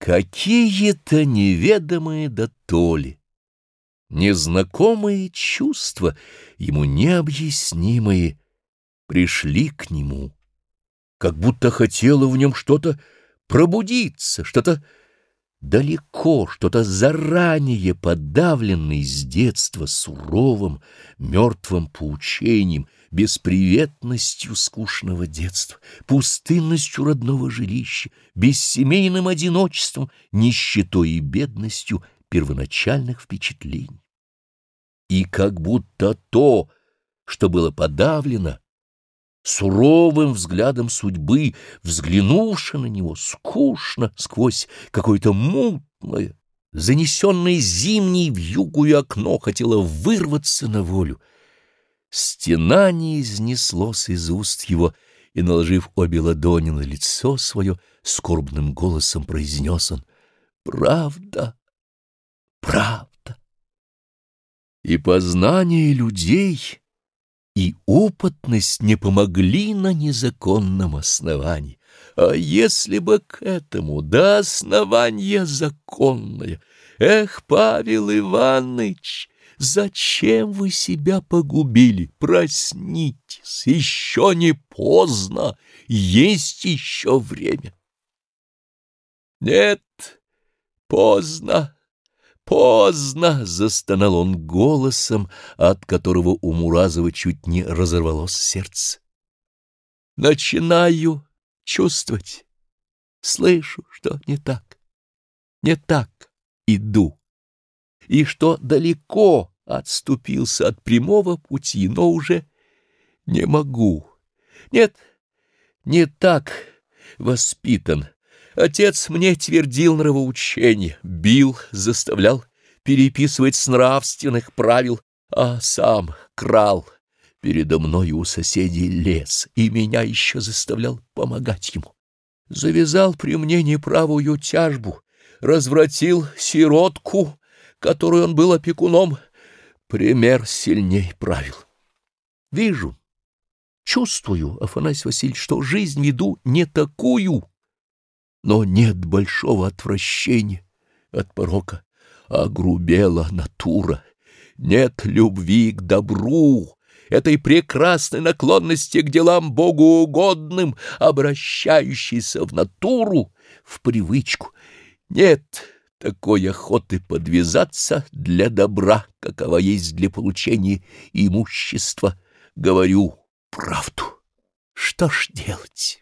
Какие-то неведомые дотоли, незнакомые чувства, ему необъяснимые, пришли к нему, как будто хотело в нем что-то пробудиться, что-то далеко, что-то заранее подавленное с детства суровым, мертвым поучением, бесприветностью скучного детства, пустынностью родного жилища, бессемейным одиночеством, нищетой и бедностью первоначальных впечатлений. И как будто то, что было подавлено, суровым взглядом судьбы, взглянувши на него скучно сквозь какое-то мутное, занесенное зимней в югую окно, хотело вырваться на волю. Стена не изнеслось из уст его, и, наложив обе ладони на лицо свое, скорбным голосом произнес он «Правда, правда». И познание людей и опытность не помогли на незаконном основании. А если бы к этому до основания законное? Эх, Павел Иванович, зачем вы себя погубили? Проснитесь, еще не поздно, есть еще время. Нет, поздно. «Поздно!» — застонал он голосом, от которого у Муразова чуть не разорвалось сердце. «Начинаю чувствовать, слышу, что не так, не так иду, и что далеко отступился от прямого пути, но уже не могу. Нет, не так воспитан, Отец мне твердил нравоучение, бил, заставлял переписывать с нравственных правил, а сам крал передо мною у соседей лес и меня еще заставлял помогать ему. Завязал при мне неправую тяжбу, развратил сиротку, которую он был опекуном, пример сильней правил. Вижу, чувствую, Афанасий Васильевич, что жизнь веду не такую, но нет большого отвращения от порока, а грубела натура. Нет любви к добру, этой прекрасной наклонности к делам богоугодным, обращающейся в натуру, в привычку. Нет такой охоты подвязаться для добра, какова есть для получения имущества. Говорю правду. Что ж делать?